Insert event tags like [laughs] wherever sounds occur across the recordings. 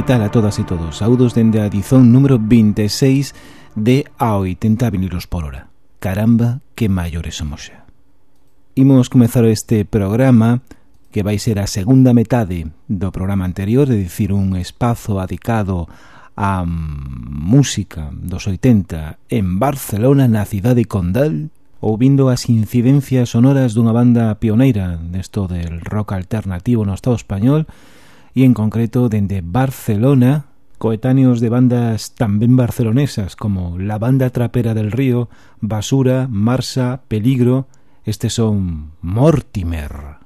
Que tal a todas e todos? Saudos dende a dizón número 26 de a 80 vinilos por hora. Caramba, que maiores somos xa. Imos comezar este programa que vai ser a segunda metade do programa anterior, é dicir, un espazo adicado a música dos 80 en Barcelona, na cidade Condal, ouvindo as incidencias sonoras dunha banda pioneira desto del rock alternativo no Estado español e en concreto dende Barcelona, coetáneos de bandas tamén barcelonesas como la banda trapera del río, Basura, Marsa, Peligro, estes son Mortimer.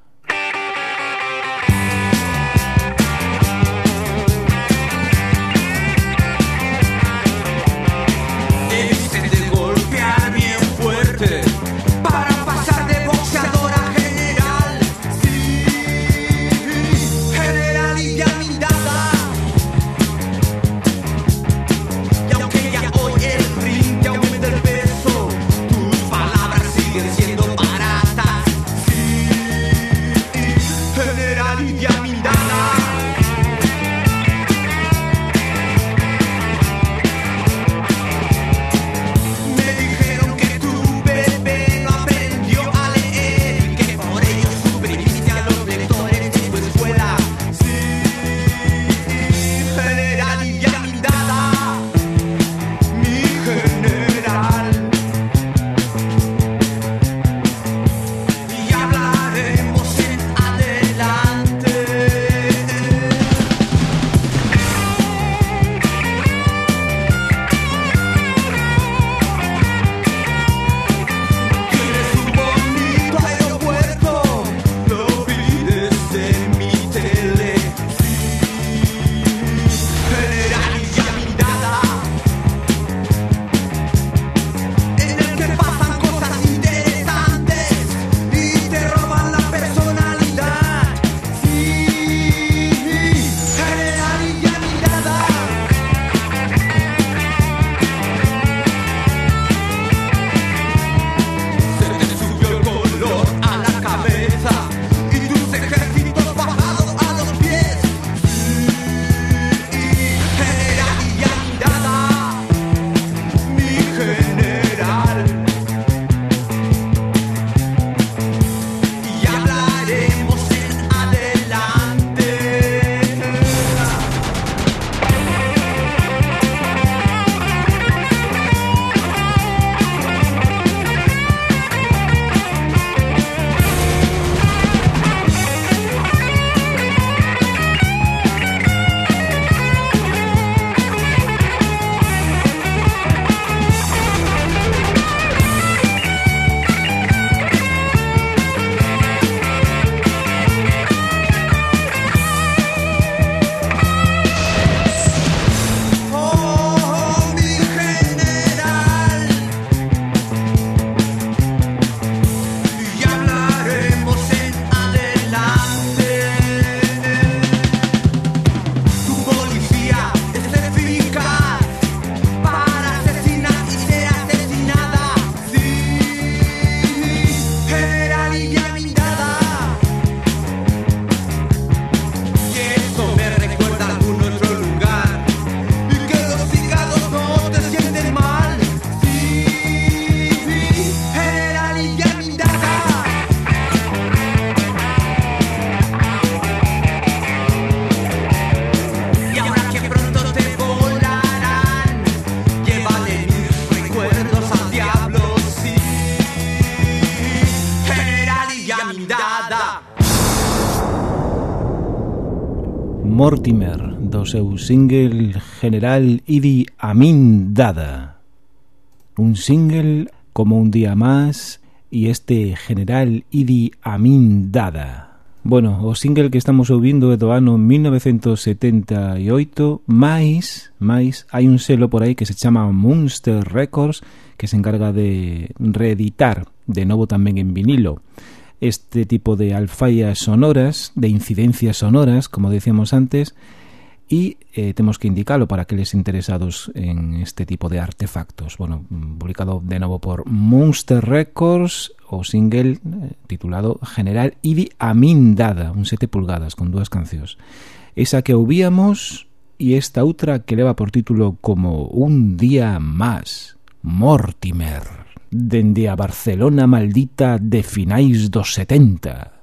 Mortimer do seu single General Idi Amin Dada. Un single como un día más e este General Idi Amin Dada. Bueno, o single que estamos ouvindo é do ano 1978, máis, máis, hai un selo por aí que se chama Monster Records que se encarga de reeditar de novo tamén en vinilo. Este tipo de alfaias sonoras, de incidencias sonoras, como decíamos antes, y eh, tenemos que indicarlo para aquellos interesados en este tipo de artefactos. Bueno, publicado de nuevo por Monster Records o single eh, titulado General Idi Amindada, un 7 pulgadas con dúas cancións. Esa que ouvíamos e esta outra que leva por título como Un día más, Mortimer, dende a Barcelona maldita de finais dos 70.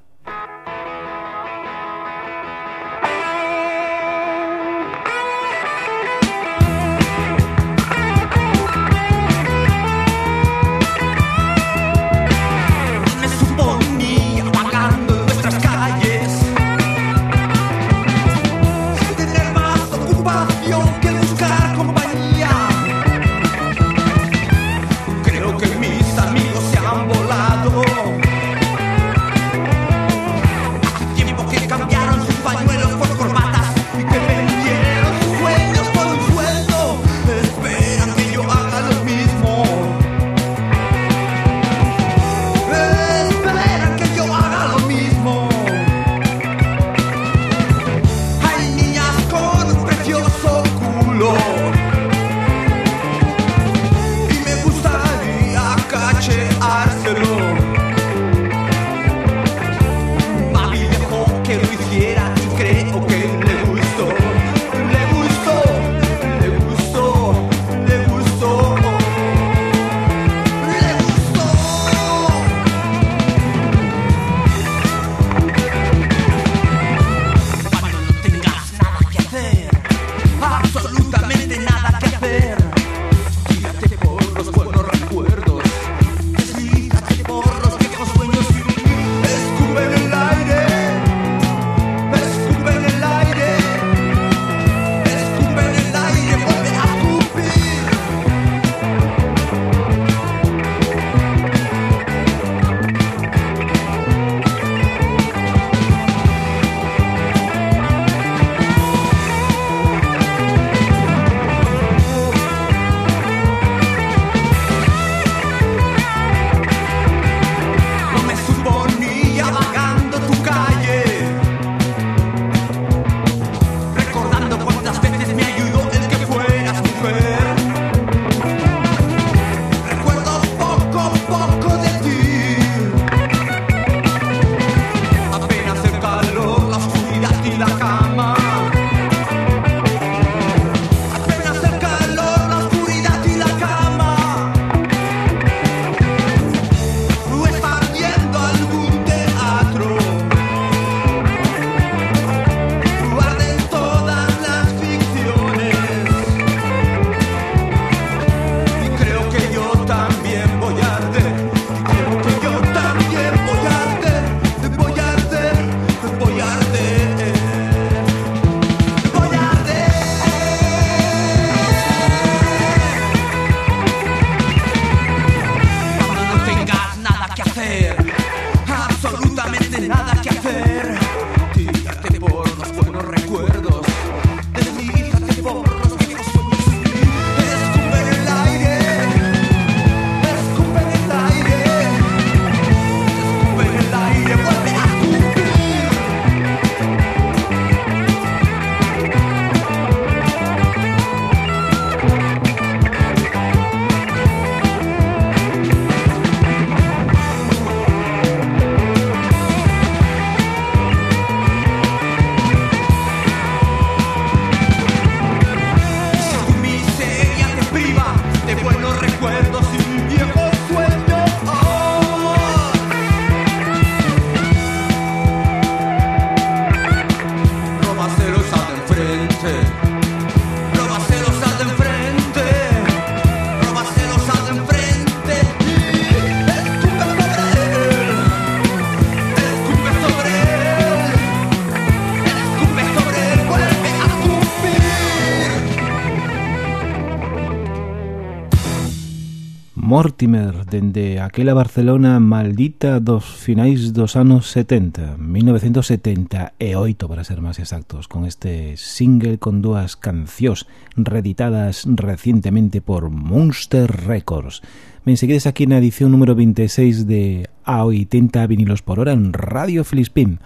Mortimer dende aquela Barcelona maldita dos finais dos anos 70, 1978 para ser máis exactos, con este single con dúas cancións reeditadas recientemente por Monster Records. Ben, seguides aquí na edición número 26 de A80 Vinilos por Hora en Radio Filispín,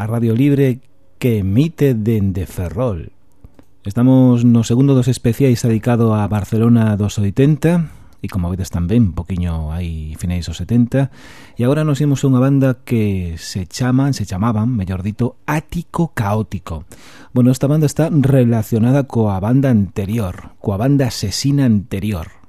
a radio libre que emite dende Ferrol. Estamos no segundo dos especiais dedicado a Barcelona dos 80, e como vedes tamén poquiño aí finais dos 70 e agora nos imos a unha banda que se chaman, se chamaban, mellor dito Ático Caótico. Bueno, esta banda está relacionada coa banda anterior coa banda asesina anterior.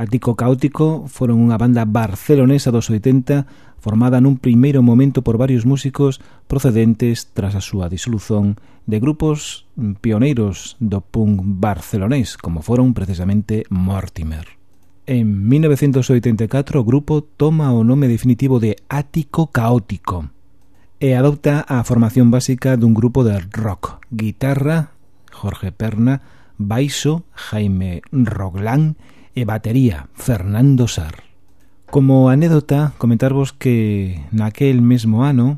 Ático Caótico foron unha banda barcelonesa dos 80 formada nun primeiro momento por varios músicos procedentes tras a súa disolución de grupos pioneiros do punk barcelonés como foron precisamente Mortimer. En 1984 o grupo toma o nome definitivo de Ático Caótico e adopta a formación básica dun grupo de rock, guitarra, Jorge Perna, baixo, Jaime Roglán e batería, Fernando Sar. Como anécdota, comentarvos que naquel mesmo ano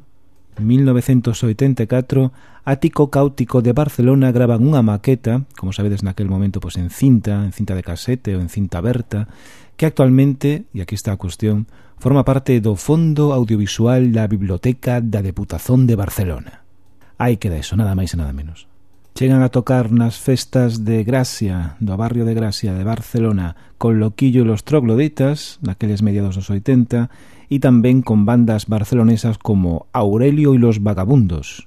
1984, Ático Cáutico de Barcelona graban unha maqueta, como sabedes naquel momento, pois en cinta, en cinta de casete ou en cinta aberta, que actualmente, e aquí está a cuestión, forma parte do Fondo Audiovisual da Biblioteca da Deputazón de Barcelona. Aí queda eso, nada máis e nada menos. Chegan a tocar nas festas de Gracia, do barrio de Gracia de Barcelona, con Loquillo e los Trogloditas, naqueles mediados dos 80, e tamén con bandas barcelonesas como Aurelio e los Vagabundos.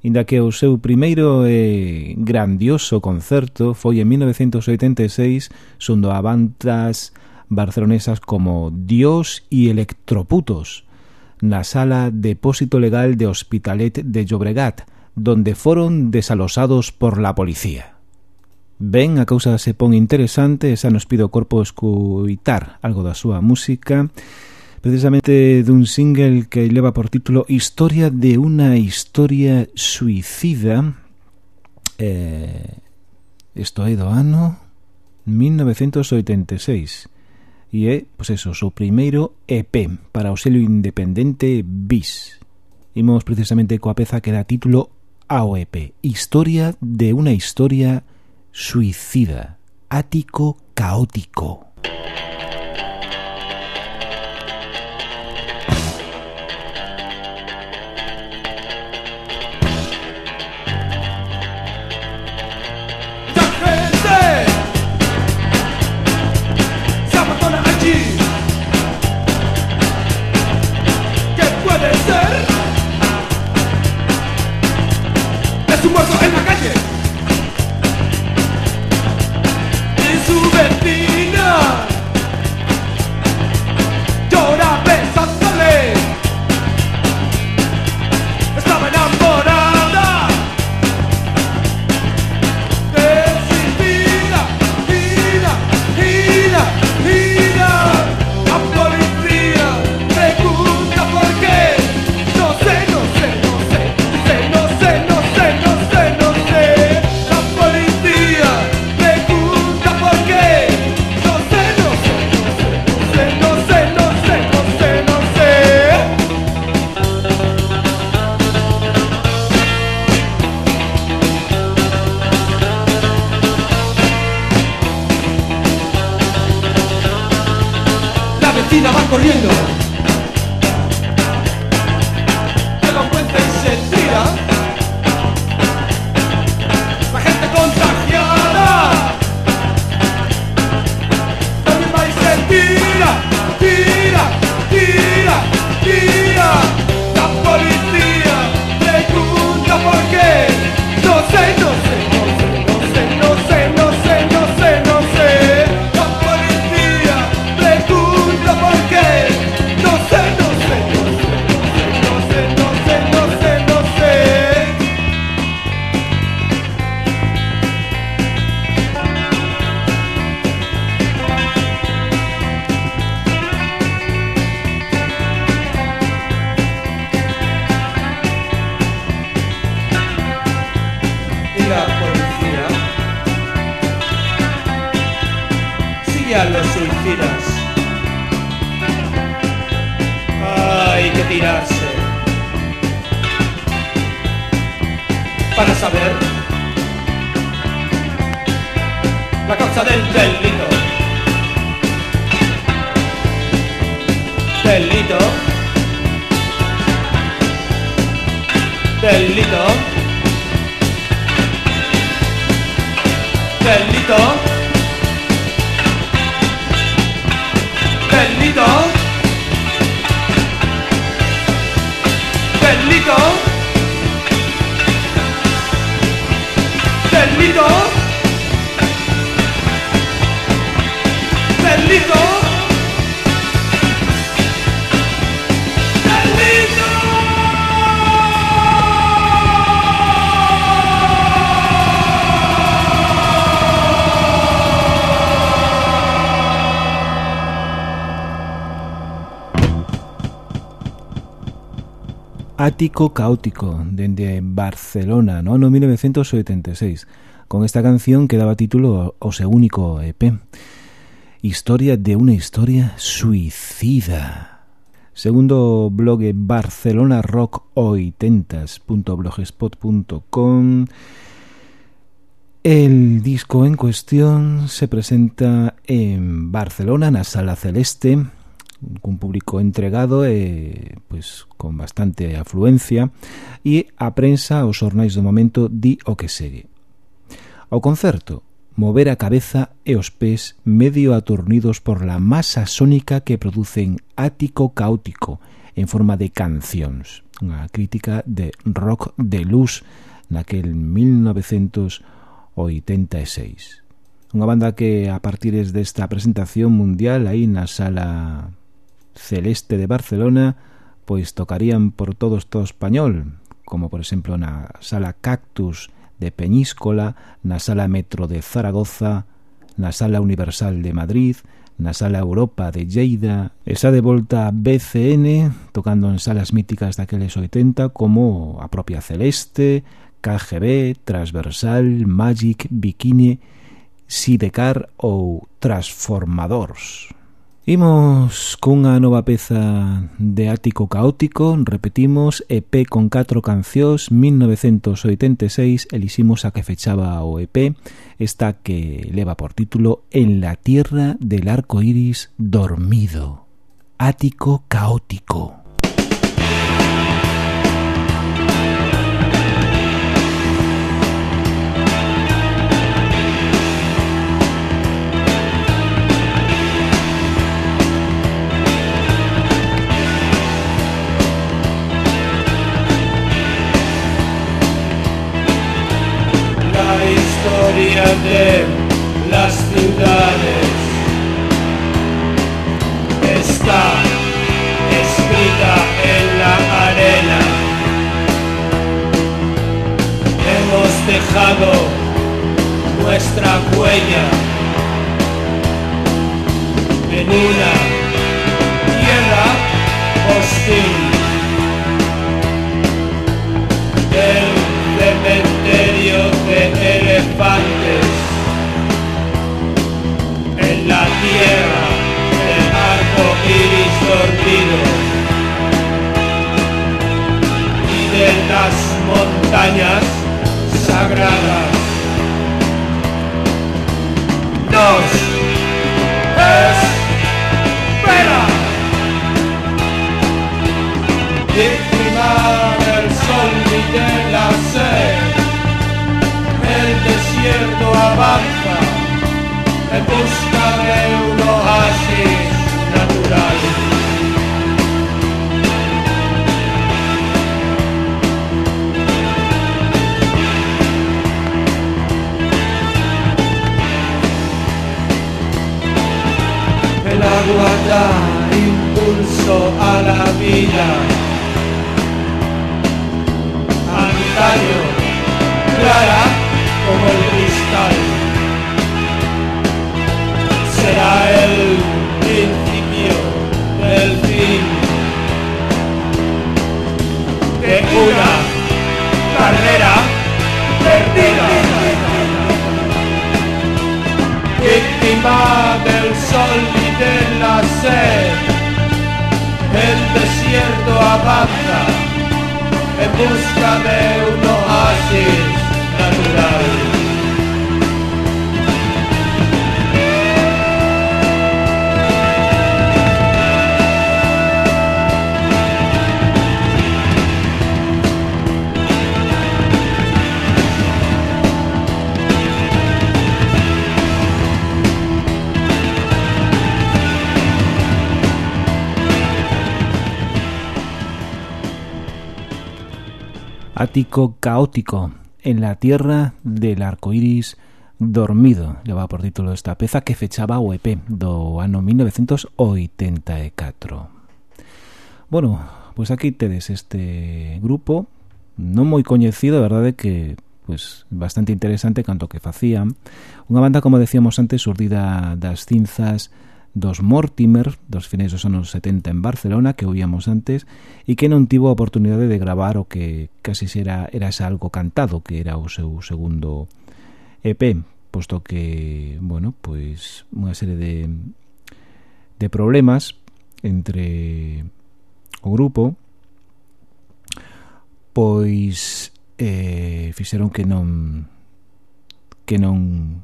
Inda que o seu primeiro e grandioso concerto foi en 1986 sondo a bandas barcelonesas como Dios e Electroputos na sala Depósito Legal de Hospitalet de Llobregat, donde foron desalosados por la policía. Ben, a cousa se pon interesante e xa nos pido corpo escuitar algo da súa música precisamente dun single que leva por título Historia de una historia suicida. Eh, isto é do ano 1986 e é, pois eso, o seu primeiro EP para o selo independente BIS. Imos precisamente coa peza que dá título ao EP Historia de una historia suicida. Ático caótico para saber la causa del delito. Delito. Delito. Delito. Delito. Ático Caótico, dende Barcelona, no ano 1986, con esta canción que daba título ao seu único EP. Historia de unha historia suicida. Segundo blog Barcelona Rock 80s.blogspot.com El disco en cuestión se presenta en Barcelona, na Sala Celeste, cun público entregado e pois con bastante afluencia e a prensa os xornais do momento di o que segue. Ao concerto, mover a cabeza e os pés medio atornidos por la masa sónica que producen ático caótico en forma de cancións, unha crítica de rock de luz naquel 1986 unha banda que a partir desta presentación mundial aí na sala Celeste de Barcelona pois tocarían por todo o español, como por exemplo na Sala Cactus de Peñíscola, na Sala Metro de Zaragoza, na Sala Universal de Madrid, na Sala Europa de Lleida, esa de volta a BCN, tocando en salas míticas daqueles 80 como a propia Celeste, KGB, Transversal, Magic, Bikini, Sidecar ou Transformadors. Imos cunha nova peza de Ático Caótico, repetimos, EP con 4 cancións, 1986, eliximos a que fechaba o EP, esta que leva por título En la tierra del arco iris dormido. Ático Caótico. De las ciudades está escrita en la arena. Hemos dejado nuestra huella en una tierra hostil. Las montañas sagradas. Nos disco caótico en la tierra del arco iris dormido. Leva por título esta peza que fechaba o EP do ano 1984 Bueno, pois pues aquí tedes este grupo non moi coñecido, a verdade que pues, bastante interesante canto que facían. Unha banda, como decíamos antes, urdida das cinzas dos Mortimer dos finais dos anos 70 en Barcelona que oíamos antes e que non tivo a oportunidade de gravar o que casi era, era algo cantado que era o seu segundo EP posto que, bueno, pois unha serie de, de problemas entre o grupo pois eh, fixeron que non que non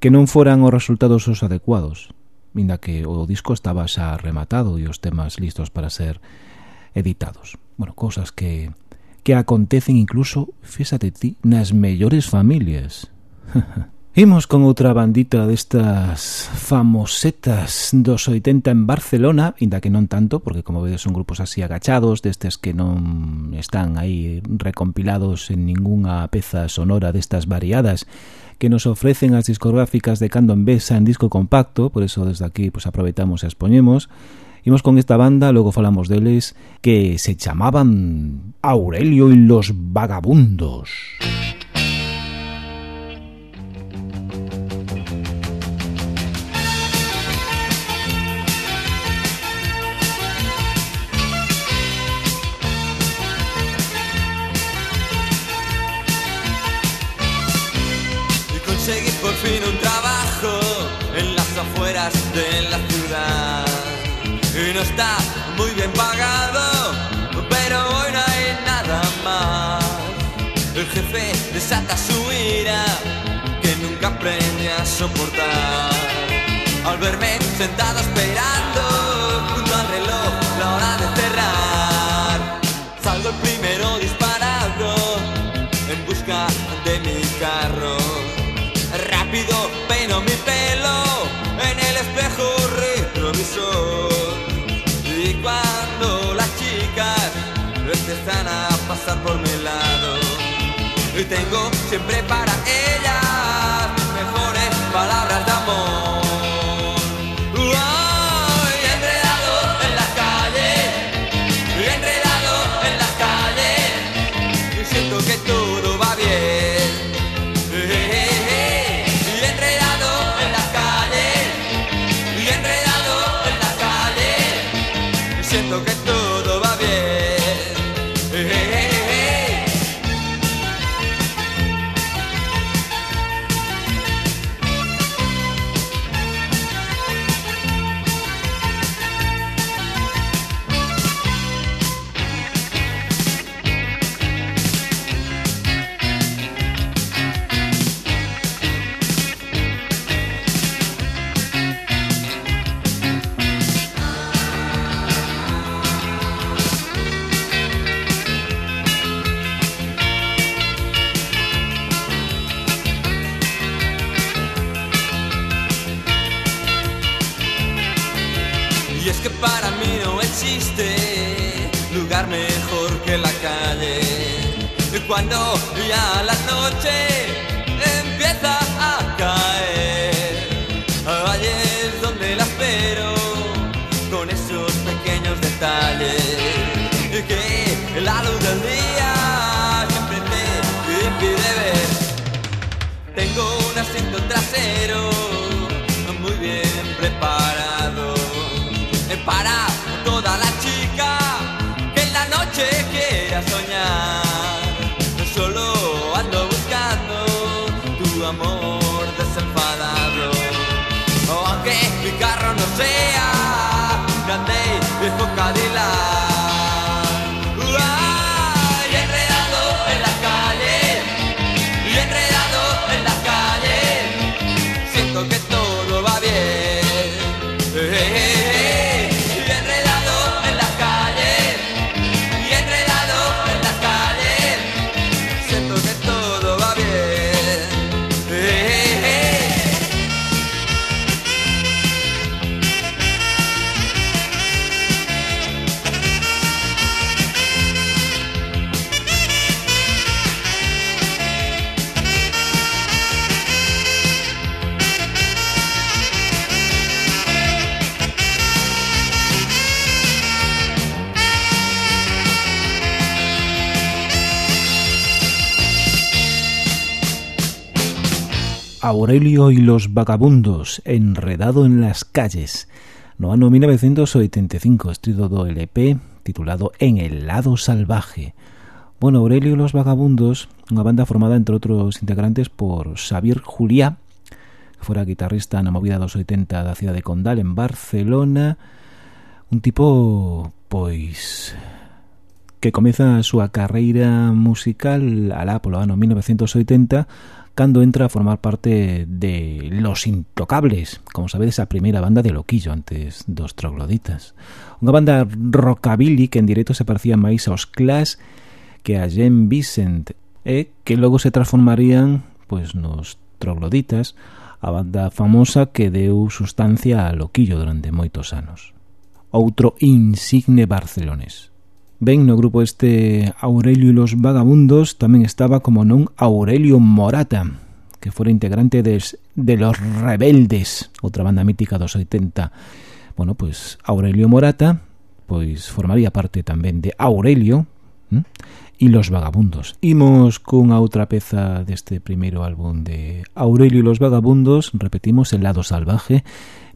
que non foran os resultados os adecuados. Minda que o disco estaba xa rematado e os temas listos para ser editados. Bueno, cousas que que acontecen incluso, fíxate ti, nas mellores familias. [laughs] Imos con outra bandita destas famosetas dos 80 en Barcelona, inda que non tanto, porque como vedes son grupos así agachados, destes que non están aí recompilados en ningunha peza sonora destas variadas, que nos ofrecen as discográficas de cando en vez en disco compacto, por eso desde aquí pues aproveitamos e expoñemos. Imos con esta banda, logo falamos deles, que se chamaban Aurelio y los Vagabundos. Música está muy bien pagado, pero hoy no hay nada más. El jefe desata su ira, que nunca aprende a soportar. Al verme sentado esperando junto al reloj, la hora de cerrar, salgo el primero disparado en busca de mi carro. Por mi lado, y tengo siempre para ellas Aurelio y los vagabundos, enredado en las calles. No ano 1985, estudio do LP titulado En el lado salvaje. Bueno, Aurelio y los vagabundos, unha banda formada entre outros integrantes por Xavier Juliá, que fora guitarrista na movida dos 80 da cidade de Condal en Barcelona, un tipo, pois, que comeza a súa carreira musical alá polo ano 1980 cando entra a formar parte de Los Intocables, como sabedes, a primeira banda de Loquillo antes dos trogloditas. Unha banda rockabilly que en directo se parecía máis aos Clash que a Jen Vicent e eh, que logo se transformarían pois nos trogloditas, a banda famosa que deu sustancia a Loquillo durante moitos anos. Outro insigne barcelonés. Ben no grupo este Aurelio e los Vagabundos tamén estaba como non Aurelio Morata, que fora integrante des, de Los Rebeldes, outra banda mítica dos 80. Bueno, pois pues, Aurelio Morata pois formaría parte tamén de Aurelio ¿eh? e Los Vagabundos. Imos cunha outra peza deste primeiro álbum de Aurelio e los Vagabundos, repetimos, El lado salvaje,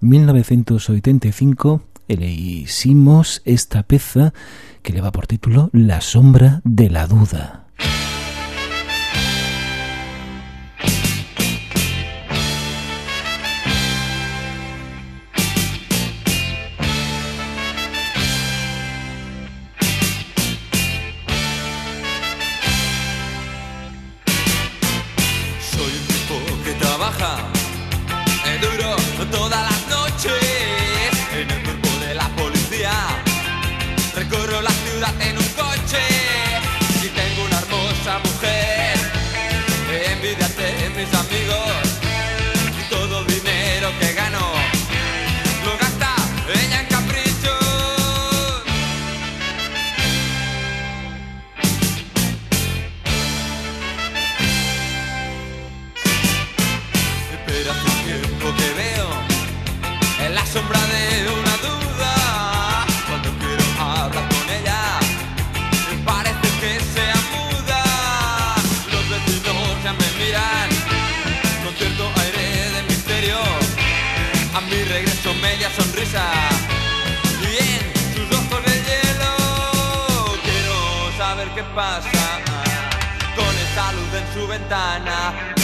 1985, e leísimos esta peza que lleva por título La sombra de la duda. pasa con esa luz en su ventana.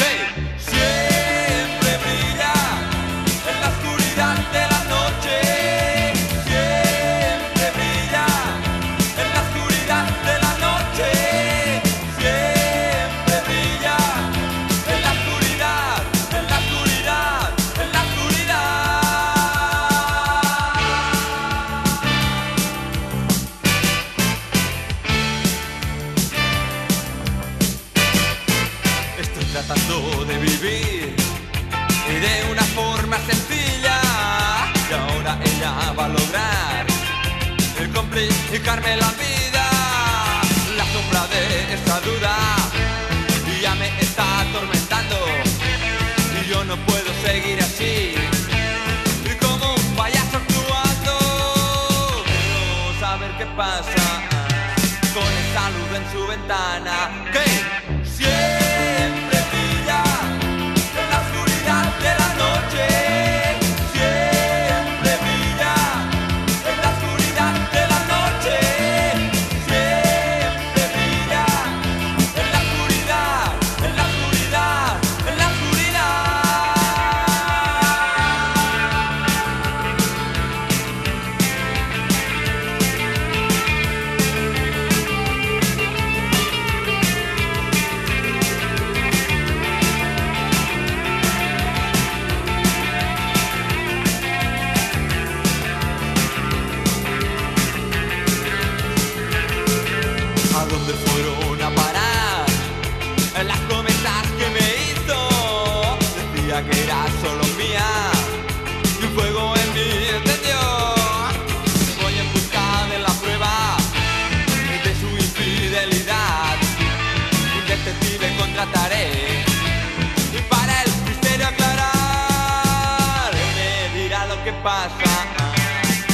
que pasa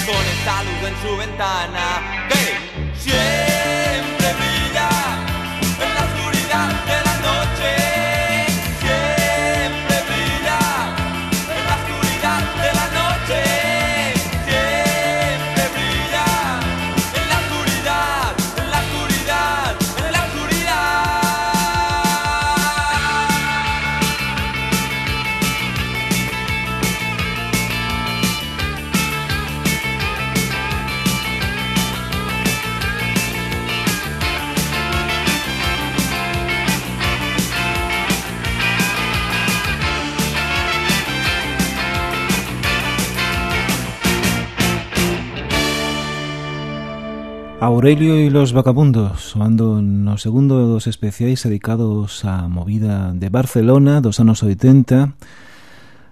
con esta luz en su ventana. ¡Hey! ¡Sí! Aurelio e los Vagabundos soando no segundo dos especiais dedicados á movida de Barcelona dos anos 80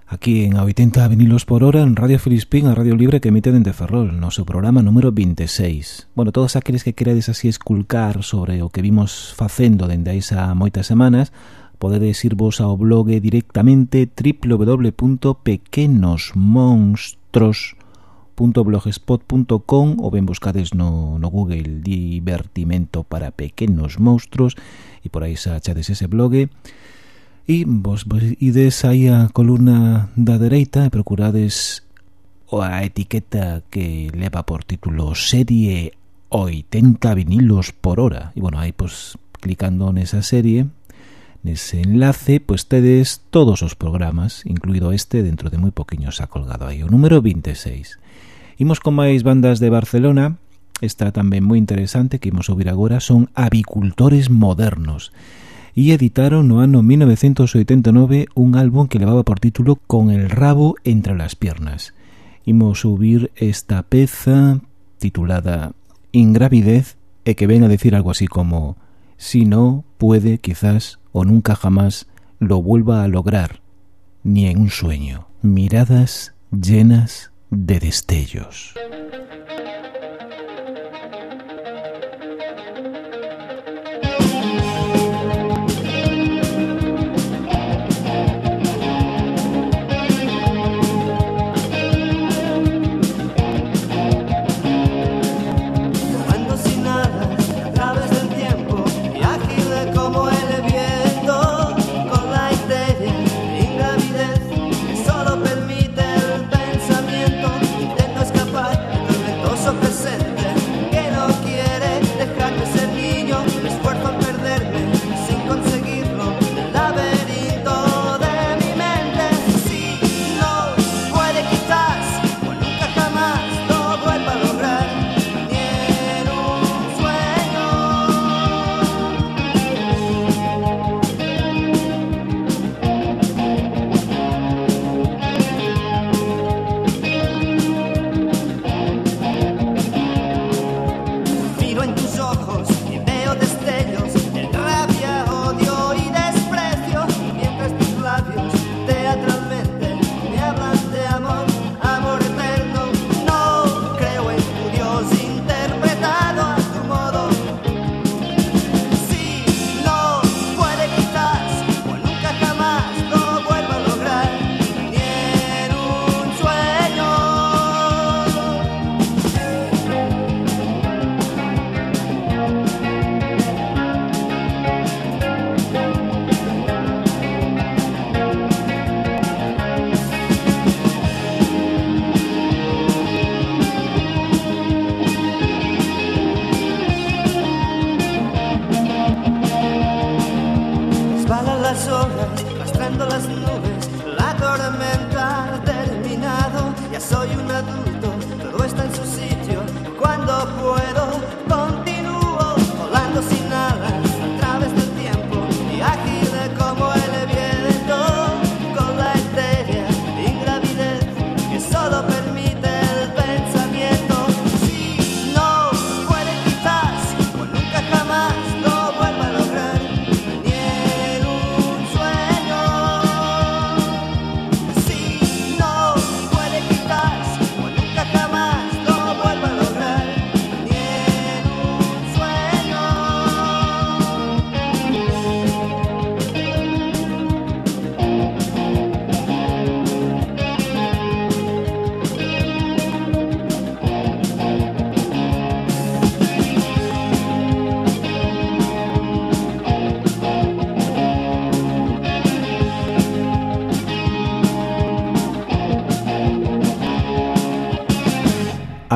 aquí en a 80 vinilos por hora en Radio Filispín a Radio Libre que emite dende Ferrol no? Seu programa número 26 Bueno, todos aqueles que queredes así esculcar sobre o que vimos facendo dende aí xa moitas semanas podedes irvos ao blog directamente www.pequenosmonstros.com www.blogspot.com ou ben buscades no, no Google Divertimento para pequenos monstruos e por aí xa achades ese blog e vos, vos ides aí a columna da dereita e procurades a etiqueta que leva por título serie 80 vinilos por hora e bueno, aí pois clicando nesa serie Nese enlace, pois tedes todos os programas, incluído este, dentro de moi poquinho xa colgado aí o número 26. Imos con máis bandas de Barcelona, está tamén moi interesante que imos ouvir agora, son Avicultores Modernos e editaron no ano 1989 un álbum que levaba por título Con el rabo entre las piernas. Imos ouvir esta peza titulada Ingravidez e que ven a decir algo así como Si no puede, quizás, o nunca jamás, lo vuelva a lograr, ni en un sueño. Miradas llenas de destellos.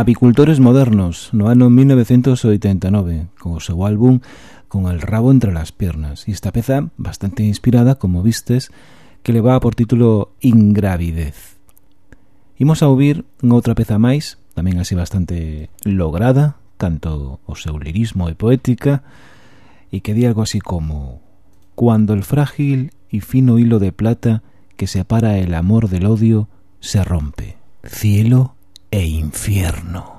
Apicultores Modernos, no ano 1989, con o seu álbum Con el rabo entre las piernas. E esta peza, bastante inspirada, como vistes, que levaba por título Ingravidez. Imos a ouvir outra peza máis, tamén así bastante lograda, tanto o seu lirismo e poética, e que di algo así como Cuando el frágil y fino hilo de plata que separa el amor del odio se rompe. Cielo e infierno.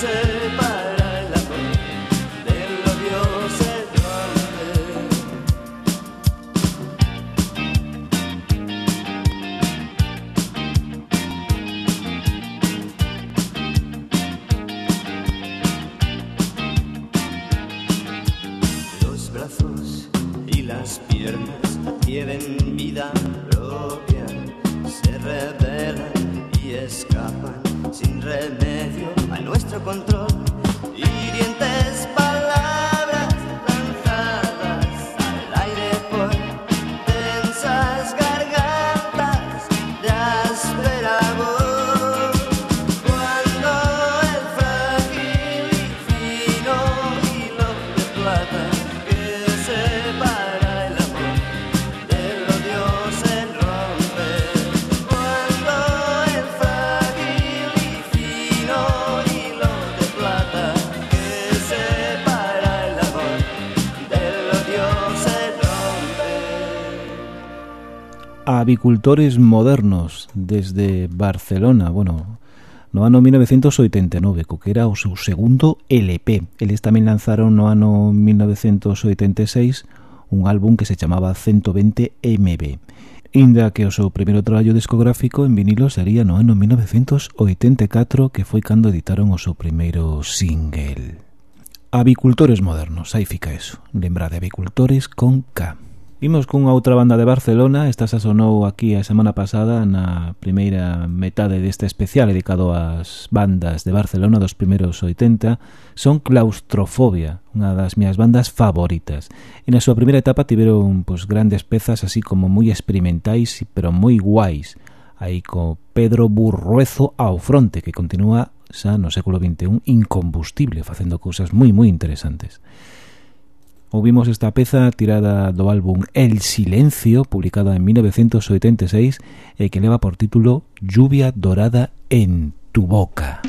say avicultores modernos desde Barcelona, bueno, no ano 1989, co que era o seu segundo LP. Eles tamén lanzaron no ano 1986 un álbum que se chamaba 120 MB, inda que o seu primeiro traballo discográfico en vinilo sería no ano 1984, que foi cando editaron o seu primeiro single. Avicultores modernos, aí fica eso. Lembra de avicultores con K. Imos cunha outra banda de Barcelona, esta xa sonou aquí a semana pasada na primeira metade deste especial dedicado ás bandas de Barcelona dos primeiros 80, son Claustrofobia, unha das minhas bandas favoritas. E na súa primeira etapa tiveron pues, grandes pezas así como moi experimentais, pero moi guais, aí co Pedro Burruezo ao fronte, que continúa xa no século XXI incombustible, facendo cousas moi moi interesantes. Ouvimos esta peza tirada do álbum El Silencio, publicada en 1986, e que leva por título Lluvia dorada en tu boca.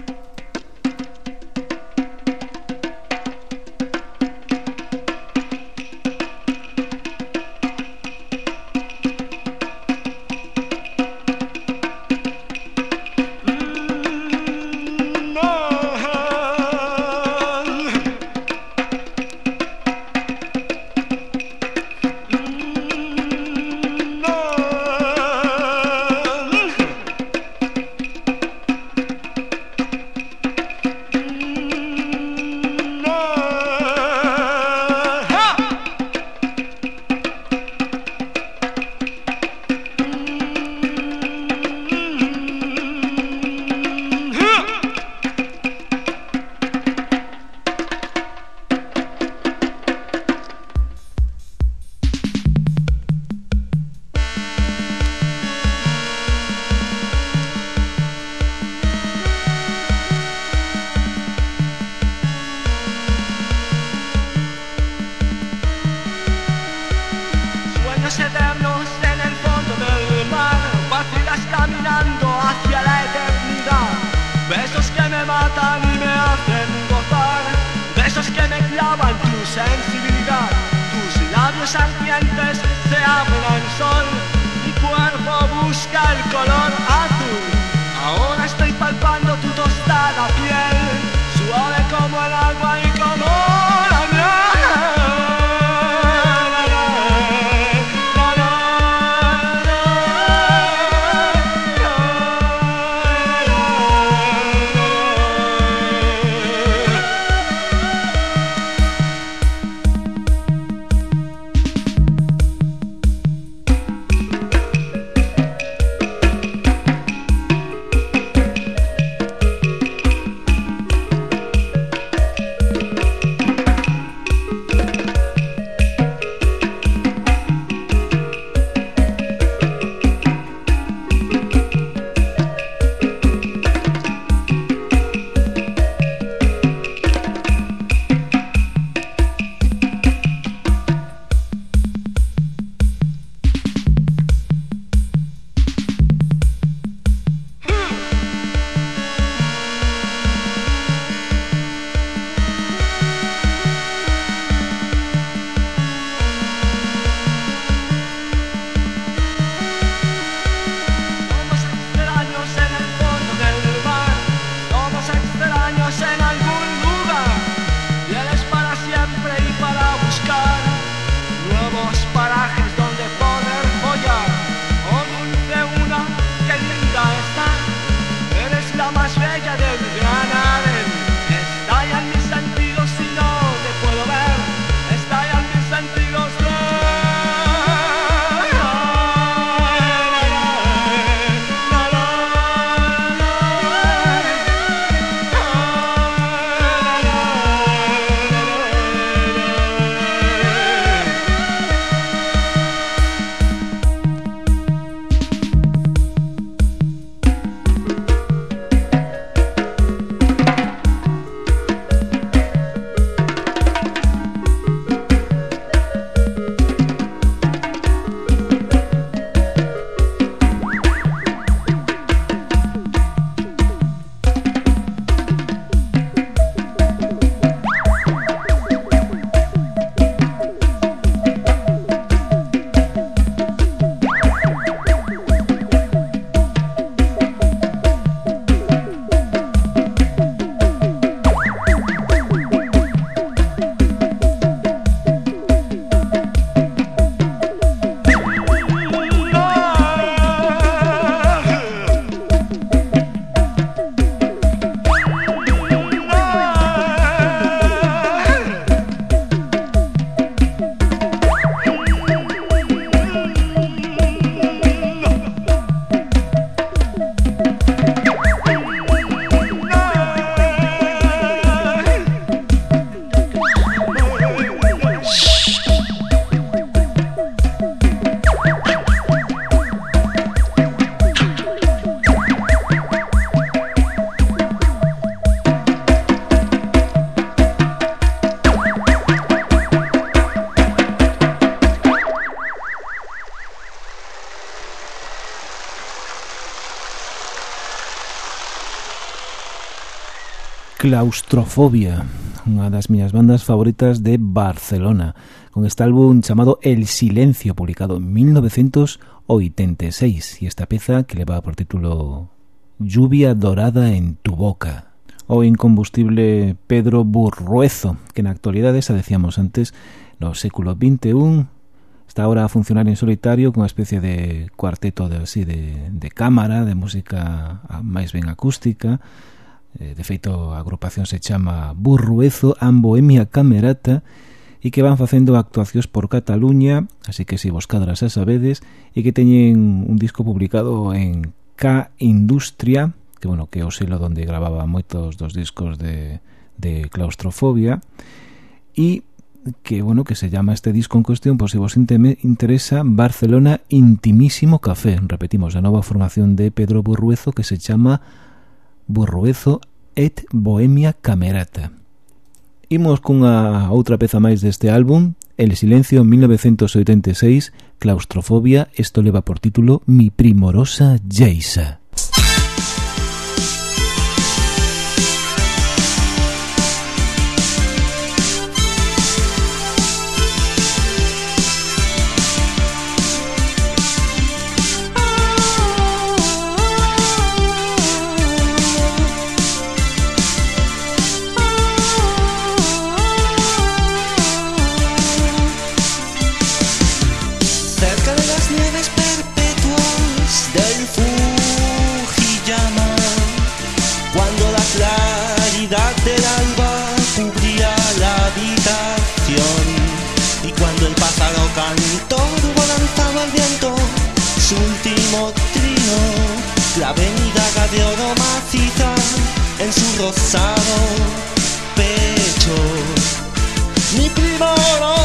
Claustrofobia, unha das miñas bandas favoritas de Barcelona, con este álbum chamado El Silencio, publicado en 1986, e esta peza que leva por título Lluvia dorada en tu boca o incombustible Pedro Burruezo, que na actualidade, xa decíamos antes, no século XXI, está ahora a funcionar en solitario con unha especie de cuarteto de, así, de, de cámara, de música ah, máis ben acústica, Eh, de feito a agrupación se chama Burruezo Amboemia Camerata e que van facendo actuacións por Cataluña, así que se si vos cadras a sabedes, e que teñen un disco publicado en K Industria, que bueno, que é o selo onde gravaba moitos dos discos de, de claustrofobia, e que bueno, que se llama este disco en cuestión, por pues, si vos interesa, Barcelona Intimísimo Café. Repetimos, a nova formación de Pedro Burruezo que se chama Borruezo et Bohemia Camerata. Imos cunha outra peza máis deste álbum, El silencio 1986, Claustrofobia, isto leva por título Mi primorosa Geisa. de oro maciza en su rosado pecho. Mi primo oro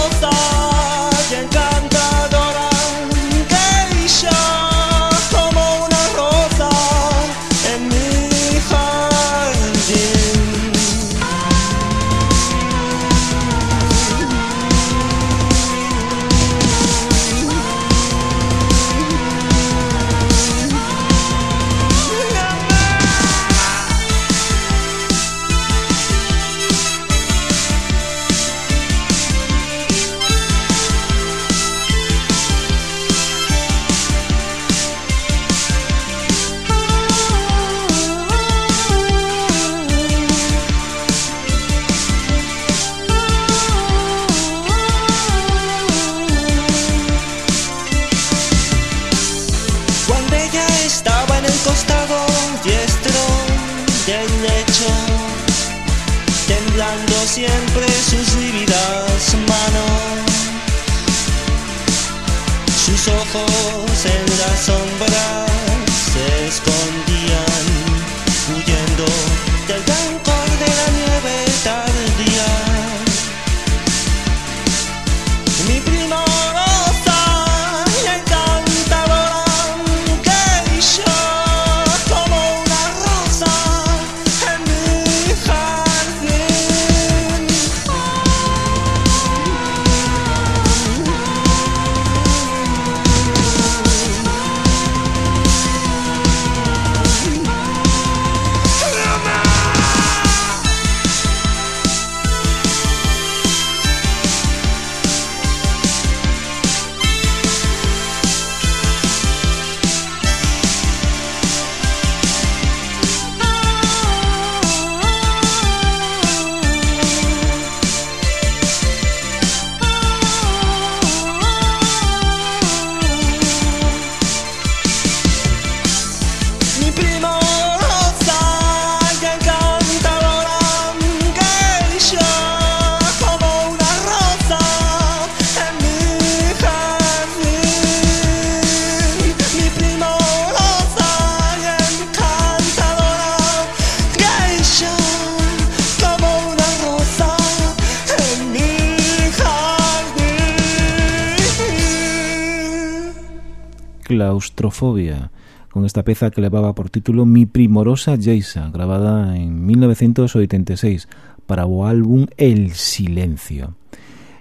claustrofobia, con esta peza que levaba por título Mi primorosa Geisa, grabada en 1986 para o álbum El Silencio.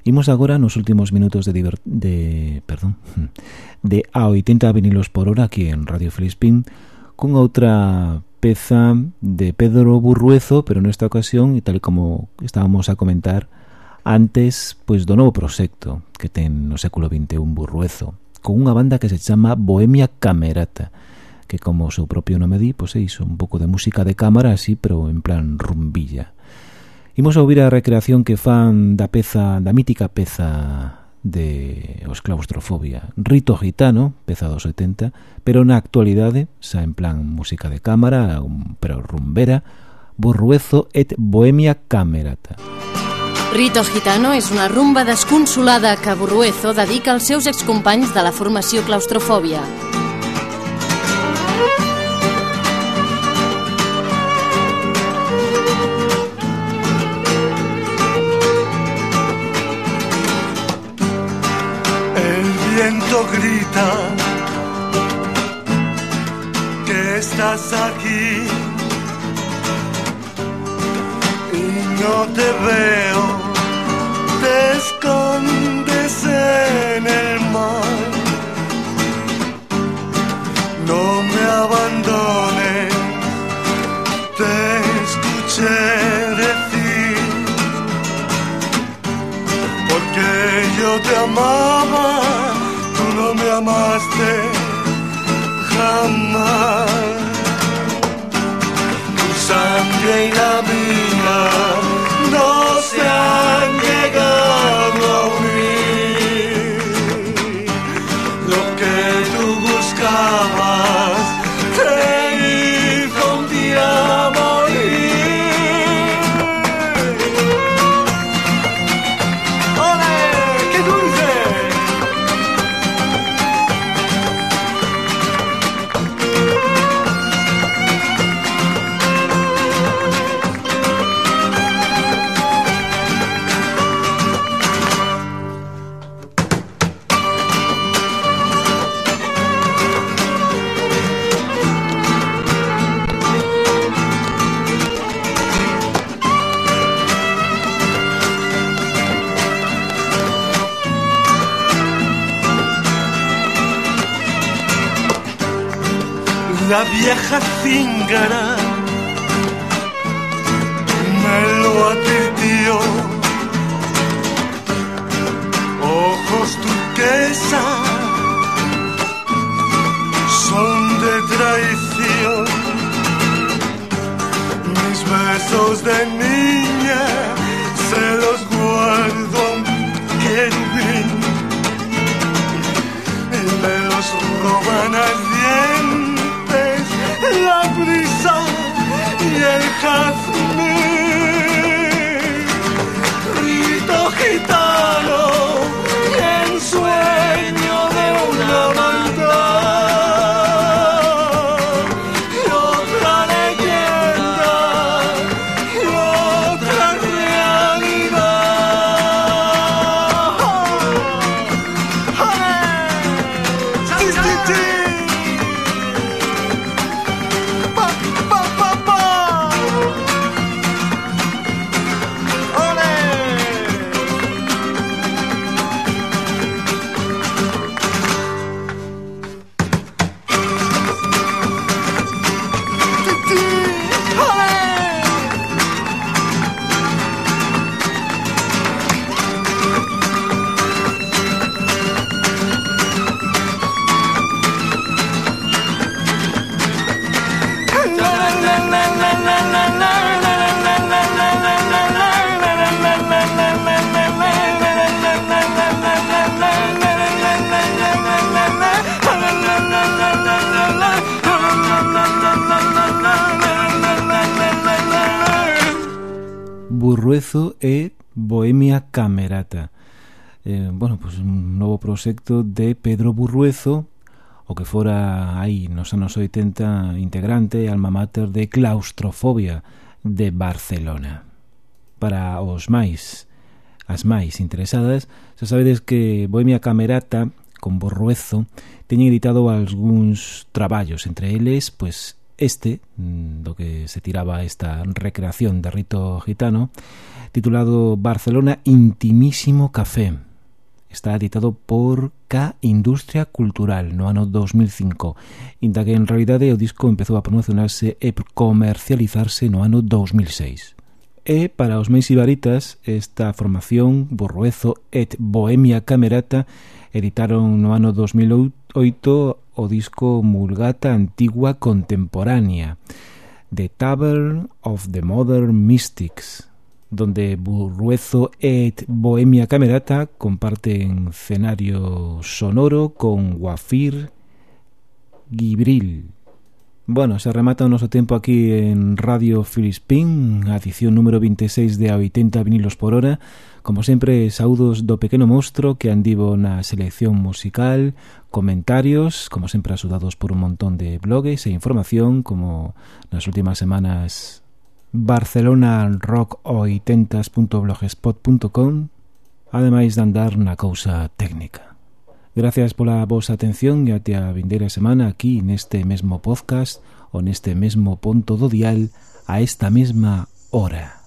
Imos agora nos últimos minutos de, diver... de perdón, [laughs] de A80 vinilos por hora aquí en Radio Felispín con outra peza de Pedro Burruezo, pero nesta ocasión, e tal como estábamos a comentar antes, pois do novo proxecto que ten no século XXI Burruezo con unha banda que se chama Bohemia Camerata que como o seu propio nome di, pois é iso, un pouco de música de cámara así, pero en plan rumbilla. Imos a ouvir a recreación que fan da peza, da mítica peza de os claustrofobia, Rito Gitano, peza dos 70, pero na actualidade, xa en plan música de cámara, pero rumbera, Borruezo et Bohemia Camerata. Música Rito Gitano és una rumba desconsolada que Borruezo dedica als seus excompanys de la formació claustrofòbia. El viento grita que estás aquí y no te veo escondes en el mar. No me abandones, te escuché decir, porque yo te amaba, tú no me amaste jamás. Tu sangre City. proxecto de Pedro Burruezo, o que fora aí nos anos 80 integrante e alma mater de claustrofobia de Barcelona. Para os máis, as máis interesadas, xa sabedes que Bohemia Camerata con Borruezo teñen editado algúns traballos, entre eles, pois, este, mm, do que se tiraba esta recreación de rito gitano, titulado Barcelona Intimísimo Café, está editado por K Industria Cultural no ano 2005, inda que en realidade o disco empezou a promocionarse e comercializarse no ano 2006. E para os meis ibaritas, esta formación Borruezo et Bohemia Camerata editaron no ano 2008 o disco Mulgata Antigua Contemporánea The Tavern of the Modern Mystics donde Burruezo et Bohemia Camerata comparten escenario sonoro con Guafir Gibril. Bueno, se remata o noso tempo aquí en Radio Filispín, adición número 26 de a 80 vinilos por hora. Como sempre, saúdos do pequeno monstro que andivo na selección musical, comentarios, como sempre asudados por un montón de blogs e información, como nas últimas semanas Barcelona Rock 80s.blogspot.com Ademais de andar na cousa técnica Gracias pola vosa atención e até a vindeira semana aquí neste mesmo podcast ou neste mesmo ponto do dial a esta mesma hora.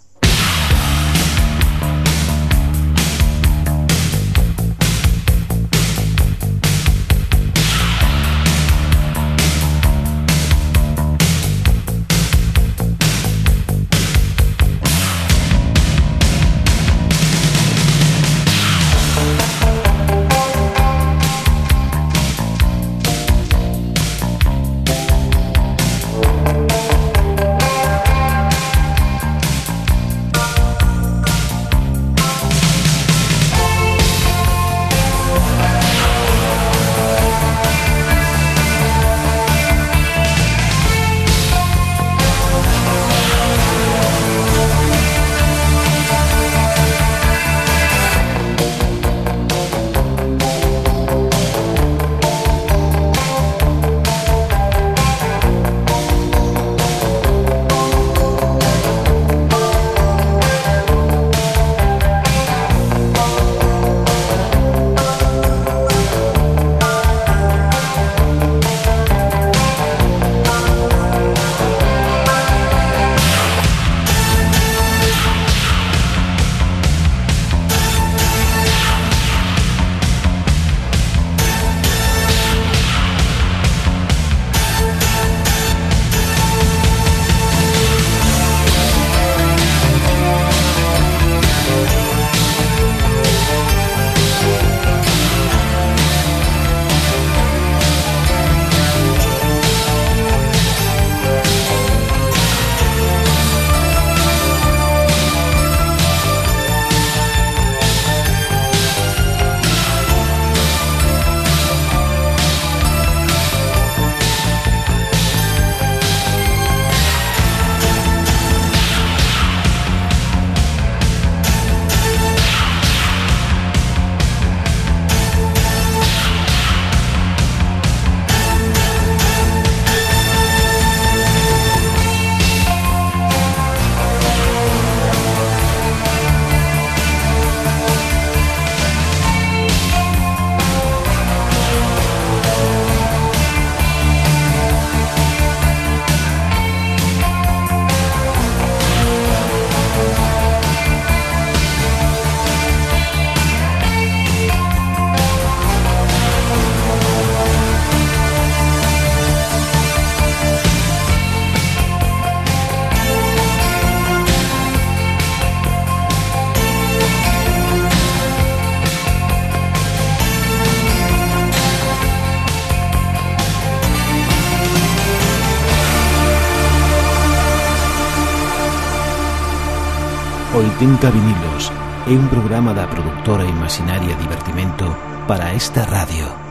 30 vinilos é un programa da productora Imaginaria Divertimento para esta radio.